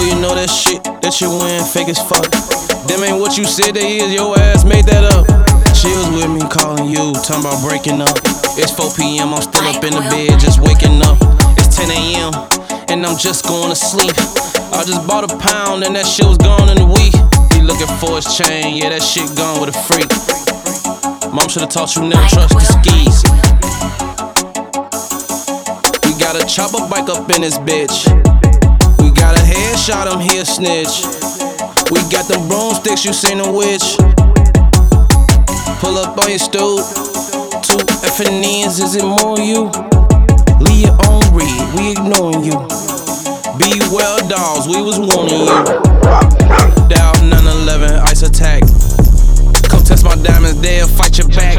Oh, you know that shit that you win fake as fuck. Them ain't what you said they is, your ass made that up. She was with me calling you, talking about breaking up. It's 4 p.m., I'm still up in the bed, just waking up. It's 10 a.m., and I'm just going to sleep. I just bought a pound, and that shit was gone in a week. He looking for his chain, yeah, that shit gone with a freak. Mom should've taught you never trust the skis. We got a chopper bike up in this bitch. Got a headshot, I'm here snitch. We got them broomsticks, you seen a witch. Pull up on your stoop. Two FNNs, is it more you? Leave your own read, we ignoring you. Be well, dogs, we was warning you. Down 911, ice attack. Come test my diamonds, they'll fight your back.